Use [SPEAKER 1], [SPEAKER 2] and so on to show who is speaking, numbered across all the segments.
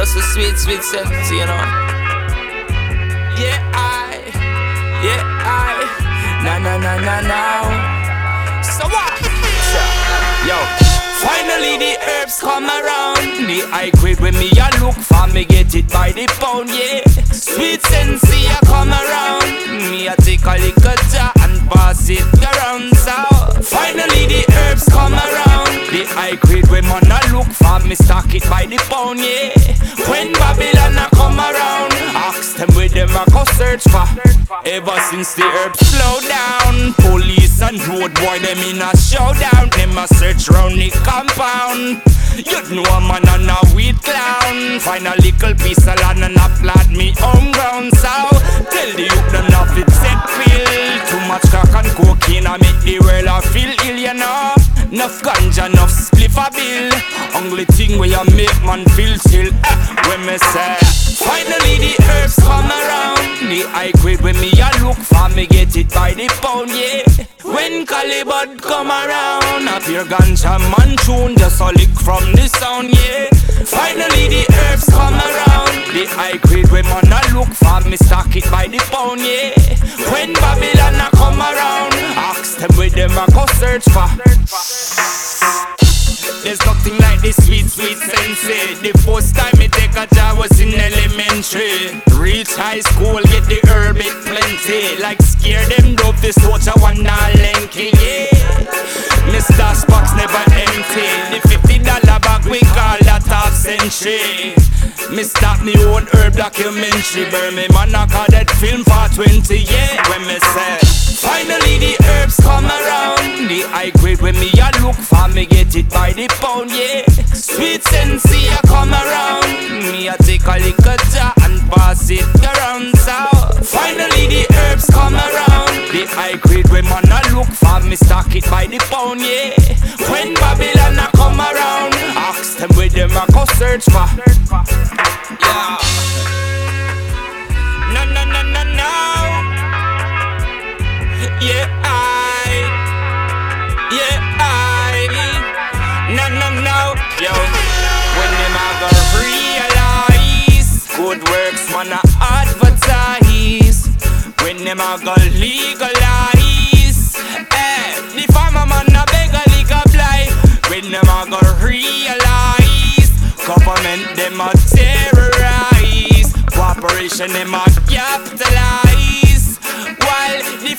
[SPEAKER 1] that's a sweet, sweet sense, you know. Yeah, I, yeah, I, na na na na now. So what? Yo, finally the herbs come around. The high grade when me a look for me get it by the pound, yeah. Sweet sense, yeah, come around. Me a take a little jar and pass it around. So finally the herbs come around. The high grade when man a look for me stock it by the pound, yeah. A go search for. Ever since the herbs slow down, police and road boy them in a showdown. Them a search round the compound. You know a man and a weed clown. Find a little piece of land and a plant me home ground. So tell the youth them not fit set feel. Too much crack and cocaine I make the world I feel ill, you know. Enough ganja, enough spliff a bill. Only thing where you make man feel chill. Eh, when me say, around. The high grade when me a look for me get it by the pound, yeah. When Calibut come around, up your ganja man tune just a lick from the sound, yeah. Finally the herbs come around. The high grade when man a look for me stock it by the pound, yeah. When Babylon a come around, ask them where them a go search for. There's nothing like this sweet, sweet sensi. The first time me take a job was in elementary. Reach high school, get the herb it plenty. Like scare them dope, this watch a one now lanky, yeah. Mr. Spock's never empty. The fifty dollar bag we call that half century. Me stop me own herb documentary. Burn me man I call that film for 20 yeah. When me say, finally the herbs come around. The high grade when me a look for me by the pound, yeah. Sweet sensi a come around. Me a take a little jar and pass it around. So finally the herbs come around. The high grade when man a look for me stock it by the pound, yeah. When Babylon a come around, ask them where them a go search for. Yeah. Yo, when them a go realize good works, man, a advertise. When them a go legalize, eh, the farmer man a beg a lick a. When them a go realize, government them a terrorize. Cooperation them a capitalize. While the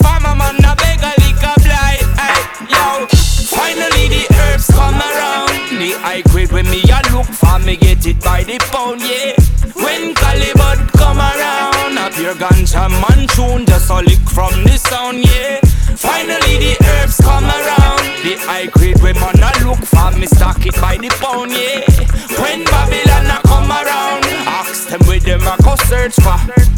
[SPEAKER 1] look for me get it by the pound, yeah. When Calibut come around, up your ganja man tune just a lick from the sound, yeah. Finally the herbs come around. The high grade when man a look for me stock it by the pound, yeah. When Babylon a come around, ask them where them a go search for.